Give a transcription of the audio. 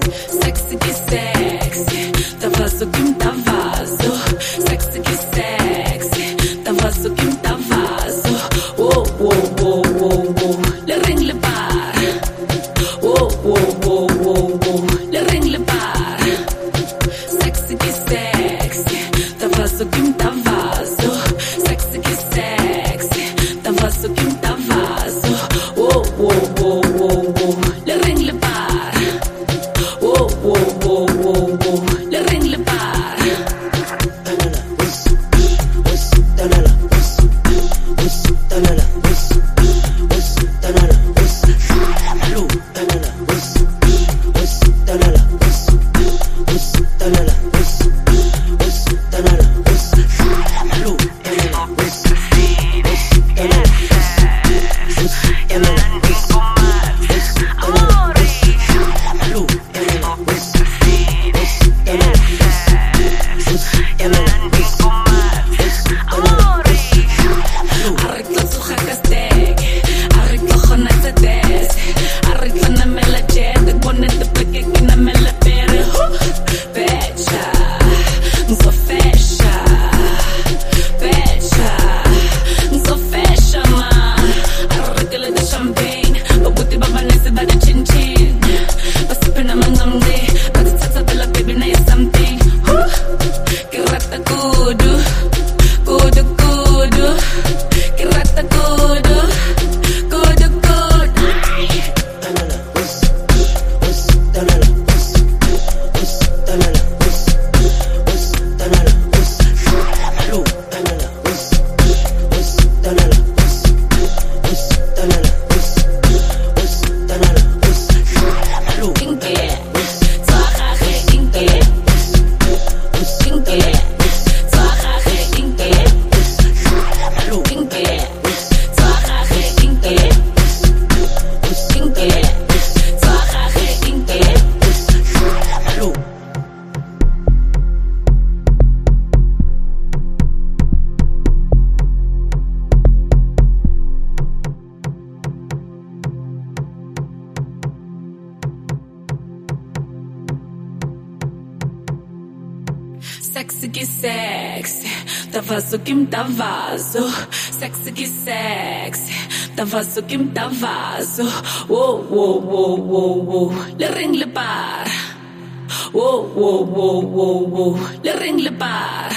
Sexy que sexy, vaso que tá vaso. Sexy sexy, que tá vaso. Oh, oh, oh, oh, oh, le ring le bar. Oh, oh, oh, oh, oh, le ring le bar. Sexy sexy, que tá vaso. Sexy sexy, que tá vaso. Oh, oh, Telela que sexy, tava sukim tavazo. Sexy que sexy, tava sukim tavazo. Wow, wow, wow, wow, wow. Le ring le par. Wow, wow, wow, wow, wow. Le ring le par.